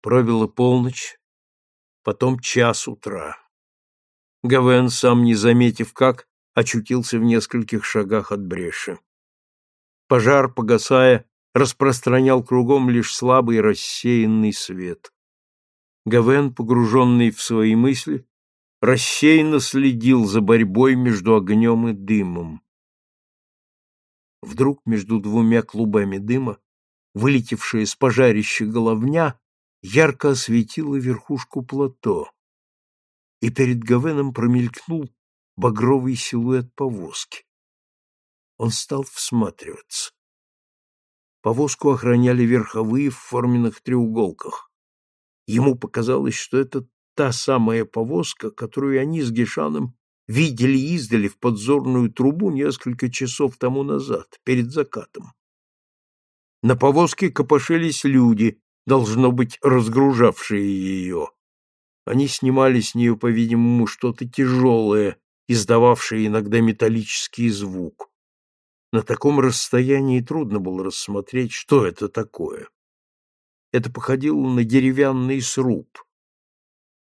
Пробила полночь, потом час утра. Гавен, сам не заметив как, очутился в нескольких шагах от бреши. Пожар, погасая, распространял кругом лишь слабый рассеянный свет. Гавен, погруженный в свои мысли, рассеянно следил за борьбой между огнем и дымом. Вдруг между двумя клубами дыма, вылетевшая с пожарища головня, ярко осветила верхушку плато, и перед Гавеном промелькнул багровый силуэт повозки. Он стал всматриваться. Повозку охраняли верховые в форменных треуголках. Ему показалось, что это та самая повозка, которую они с Гешаном видели издали в подзорную трубу несколько часов тому назад, перед закатом. На повозке копошились люди, должно быть, разгружавшие ее. Они снимали с нее, по-видимому, что-то тяжелое, издававшее иногда металлический звук. На таком расстоянии трудно было рассмотреть, что это такое. Это походило на деревянный сруб.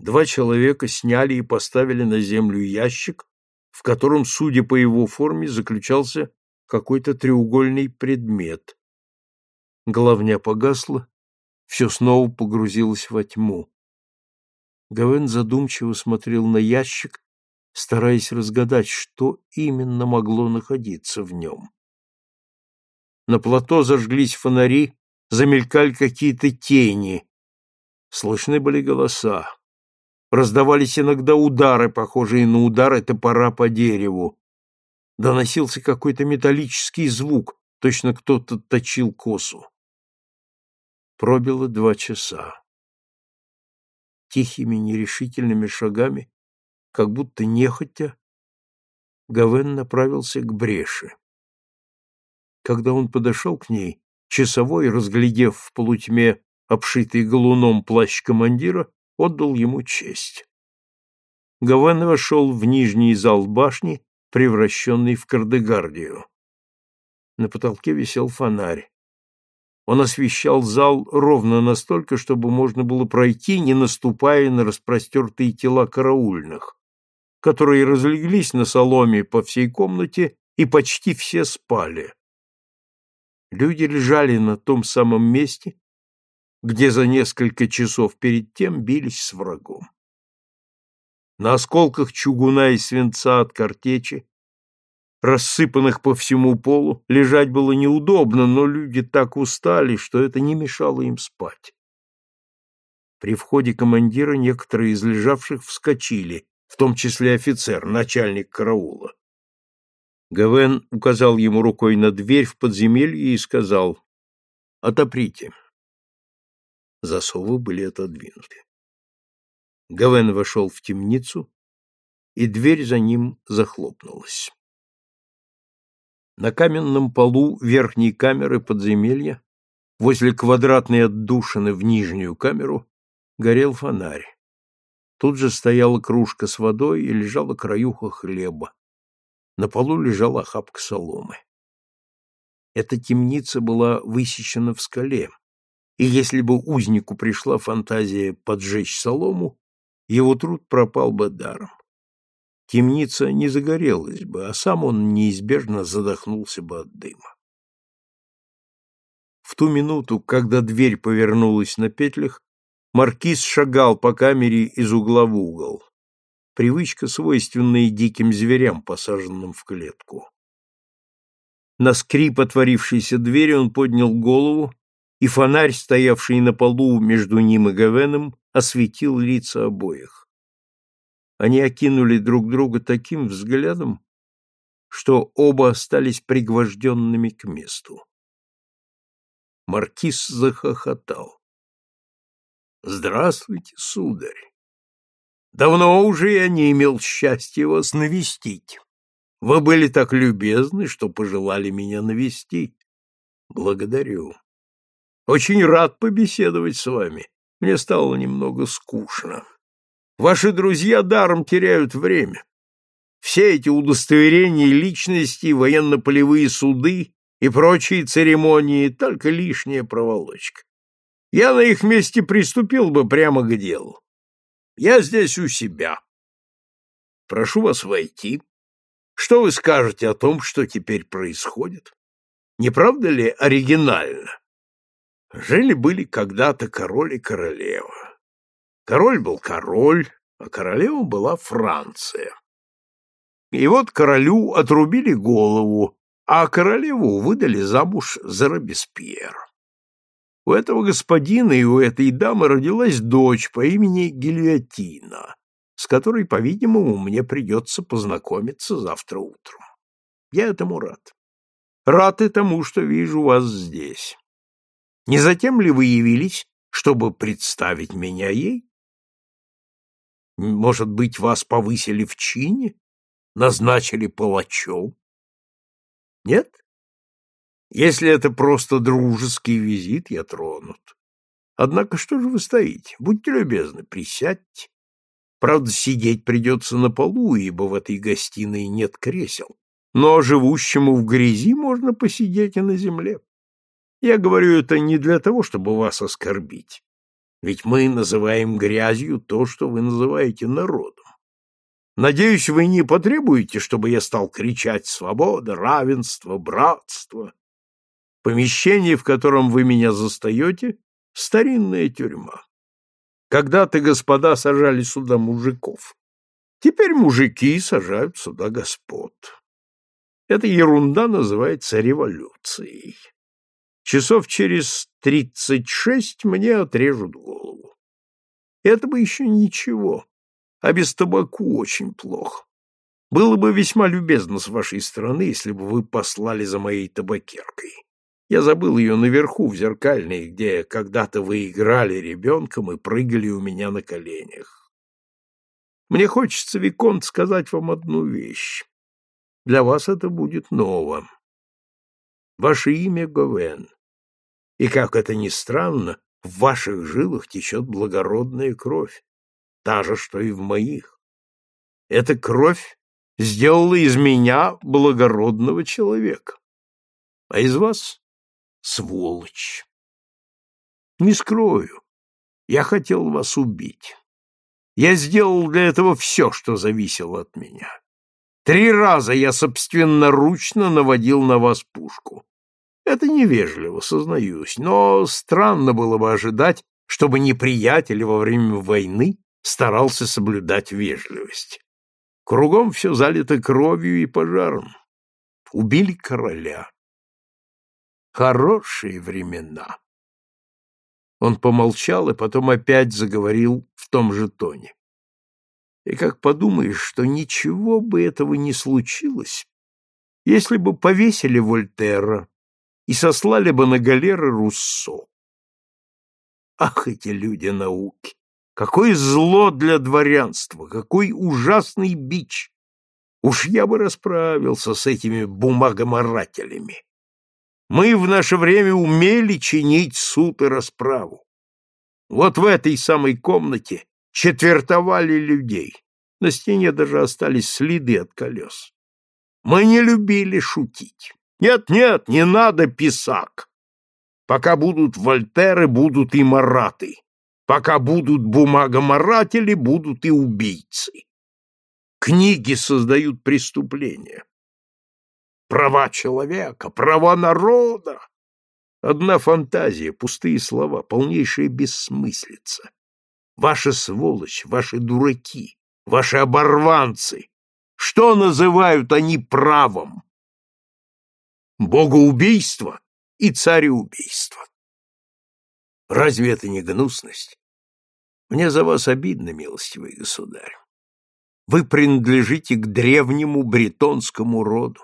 Два человека сняли и поставили на землю ящик, в котором, судя по его форме, заключался какой-то треугольный предмет. Головня погасла, все снова погрузилось во тьму. Гавен задумчиво смотрел на ящик, стараясь разгадать, что именно могло находиться в нем. На плато зажглись фонари, замелькали какие-то тени. Слышны были голоса. Раздавались иногда удары, похожие на удары топора по дереву. Доносился какой-то металлический звук, точно кто-то точил косу. Пробило два часа тихими нерешительными шагами, как будто нехотя, Гавен направился к бреши. Когда он подошел к ней, часовой, разглядев в полутьме обшитый галуном плащ командира, отдал ему честь. Гавен вошел в нижний зал башни, превращенный в кардегардию. На потолке висел фонарь. Он освещал зал ровно настолько, чтобы можно было пройти, не наступая на распростертые тела караульных, которые разлеглись на соломе по всей комнате и почти все спали. Люди лежали на том самом месте, где за несколько часов перед тем бились с врагом. На осколках чугуна и свинца от картечи рассыпанных по всему полу, лежать было неудобно, но люди так устали, что это не мешало им спать. При входе командира некоторые из лежавших вскочили, в том числе офицер, начальник караула. Гавен указал ему рукой на дверь в подземелье и сказал «Отоприте». Засовы были отодвинуты. Гавен вошел в темницу, и дверь за ним захлопнулась. На каменном полу верхней камеры подземелья, возле квадратной отдушины в нижнюю камеру, горел фонарь. Тут же стояла кружка с водой и лежала краюха хлеба. На полу лежала охапка соломы. Эта темница была высечена в скале, и если бы узнику пришла фантазия поджечь солому, его труд пропал бы даром темница не загорелась бы, а сам он неизбежно задохнулся бы от дыма. В ту минуту, когда дверь повернулась на петлях, маркиз шагал по камере из угла в угол. Привычка, свойственная диким зверям, посаженным в клетку. На скрип отворившейся двери он поднял голову, и фонарь, стоявший на полу между ним и Гавеном, осветил лица обоих. Они окинули друг друга таким взглядом, что оба остались пригвожденными к месту. Маркиз захохотал. «Здравствуйте, сударь! Давно уже я не имел счастья вас навестить. Вы были так любезны, что пожелали меня навестить. Благодарю. Очень рад побеседовать с вами. Мне стало немного скучно. Ваши друзья даром теряют время. Все эти удостоверения личности, военно-полевые суды и прочие церемонии — только лишняя проволочка. Я на их месте приступил бы прямо к делу. Я здесь у себя. Прошу вас войти. Что вы скажете о том, что теперь происходит? Не правда ли оригинально? Жили-были когда-то король и королева. Король был король, а королева была Франция. И вот королю отрубили голову, а королеву выдали замуж за Робеспьера. У этого господина и у этой дамы родилась дочь по имени Гильотина, с которой, по-видимому, мне придется познакомиться завтра утром. Я этому рад. Рад и тому, что вижу вас здесь. Не затем ли вы явились, чтобы представить меня ей? Может быть, вас повысили в чине? Назначили палачом? Нет? Если это просто дружеский визит, я тронут. Однако что же вы стоите? Будьте любезны, присядьте. Правда, сидеть придется на полу, ибо в этой гостиной нет кресел. Но живущему в грязи можно посидеть и на земле. Я говорю это не для того, чтобы вас оскорбить. Ведь мы называем грязью то, что вы называете народом. Надеюсь, вы не потребуете, чтобы я стал кричать «свобода», «равенство», «братство». Помещение, в котором вы меня застаете, — старинная тюрьма. Когда-то господа сажали сюда мужиков. Теперь мужики сажают сюда господ. Эта ерунда называется революцией. Часов через тридцать шесть мне отрежут голову. Это бы еще ничего, а без табаку очень плохо. Было бы весьма любезно с вашей стороны, если бы вы послали за моей табакеркой. Я забыл ее наверху, в зеркальной, где когда-то вы играли ребенком и прыгали у меня на коленях. Мне хочется, Виконт, сказать вам одну вещь. Для вас это будет ново. Ваше имя Говен. И, как это ни странно, в ваших жилах течет благородная кровь, та же, что и в моих. Эта кровь сделала из меня благородного человека, а из вас сволочь. Не скрою, я хотел вас убить. Я сделал для этого все, что зависело от меня. Три раза я собственноручно наводил на вас пушку. Это невежливо, сознаюсь, но странно было бы ожидать, чтобы неприятель во время войны старался соблюдать вежливость. Кругом все залито кровью и пожаром. Убили короля. Хорошие времена. Он помолчал и потом опять заговорил в том же тоне. И как подумаешь, что ничего бы этого не случилось, если бы повесили Вольтера и сослали бы на галеры Руссо. Ах, эти люди науки! Какое зло для дворянства, какой ужасный бич! Уж я бы расправился с этими бумагоморателями. Мы в наше время умели чинить суд и расправу. Вот в этой самой комнате четвертовали людей. На стене даже остались следы от колес. Мы не любили шутить. Нет, нет, не надо писак. Пока будут Вольтеры, будут и Мараты. Пока будут бумагоморатели, будут и убийцы. Книги создают преступления права человека, права народа. Одна фантазия, пустые слова, полнейшая бессмыслица. Ваши сволочь, ваши дураки, ваши оборванцы. Что называют они правом? Богоубийство и цареубийство. Разве это не гнусность? Мне за вас обидно, милостивый государь. Вы принадлежите к древнему бретонскому роду.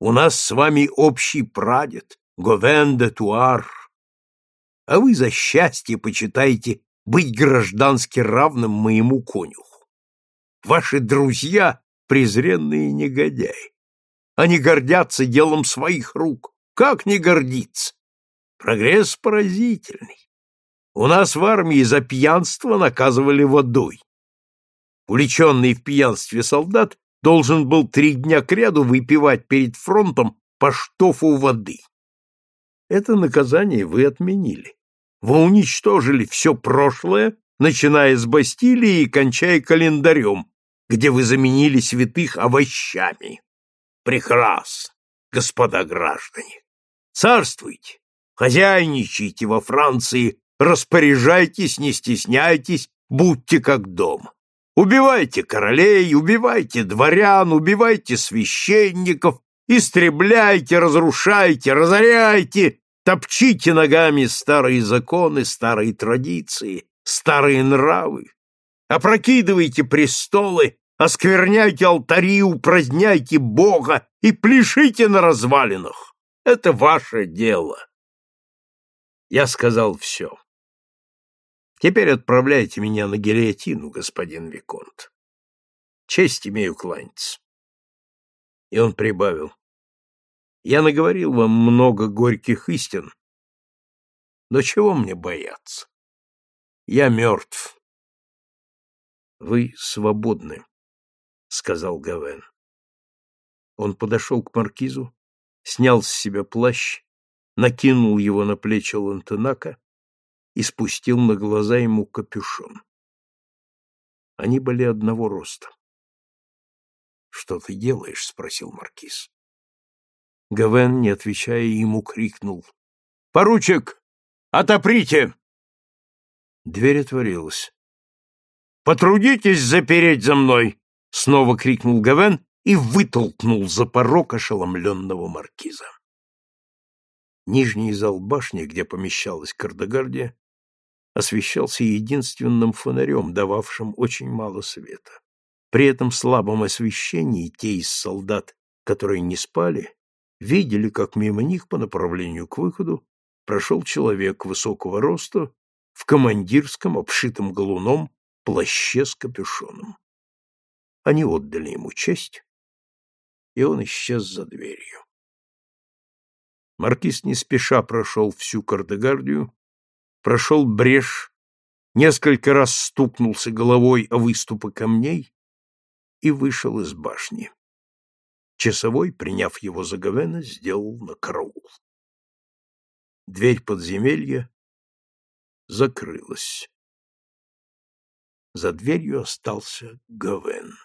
У нас с вами общий прадед, Говен де Туар. А вы за счастье почитаете быть граждански равным моему конюху. Ваши друзья — презренные негодяи. Они гордятся делом своих рук. Как не гордиться? Прогресс поразительный. У нас в армии за пьянство наказывали водой. Уличенный в пьянстве солдат должен был три дня кряду выпивать перед фронтом по штофу воды. Это наказание вы отменили. Вы уничтожили все прошлое, начиная с Бастилии и кончая календарем, где вы заменили святых овощами. Прекрасно, господа граждане. Царствуйте, хозяйничайте во Франции, распоряжайтесь, не стесняйтесь, будьте как дома. Убивайте королей, убивайте дворян, убивайте священников, истребляйте, разрушайте, разоряйте, топчите ногами старые законы, старые традиции, старые нравы, опрокидывайте престолы, оскверняйте алтари, упраздняйте Бога и пляшите на развалинах. Это ваше дело. Я сказал все. Теперь отправляйте меня на гильотину, господин Виконт. Честь имею кланяться. И он прибавил. Я наговорил вам много горьких истин, но чего мне бояться? Я мертв. Вы свободны, сказал Гавен. Он подошел к маркизу, снял с себя плащ, накинул его на плечи Лантенака и спустил на глаза ему капюшон. Они были одного роста. «Что ты делаешь?» — спросил маркиз. Гавен, не отвечая ему, крикнул. «Поручик, отоприте!» Дверь отворилась. «Потрудитесь запереть за мной!» — снова крикнул Гавен и вытолкнул за порог ошеломленного маркиза. Нижний зал башни, где помещалась Кардегардия, освещался единственным фонарем, дававшим очень мало света. При этом слабом освещении те из солдат, которые не спали, видели, как мимо них по направлению к выходу прошел человек высокого роста в командирском, обшитом галуном, плаще с капюшоном. Они отдали ему честь, и он исчез за дверью. Маркиз не спеша прошел всю Кардегардию, прошел брешь, несколько раз стукнулся головой о выступы камней и вышел из башни. Часовой, приняв его за Гавена, сделал на караул. Дверь подземелья закрылась. За дверью остался Гавен.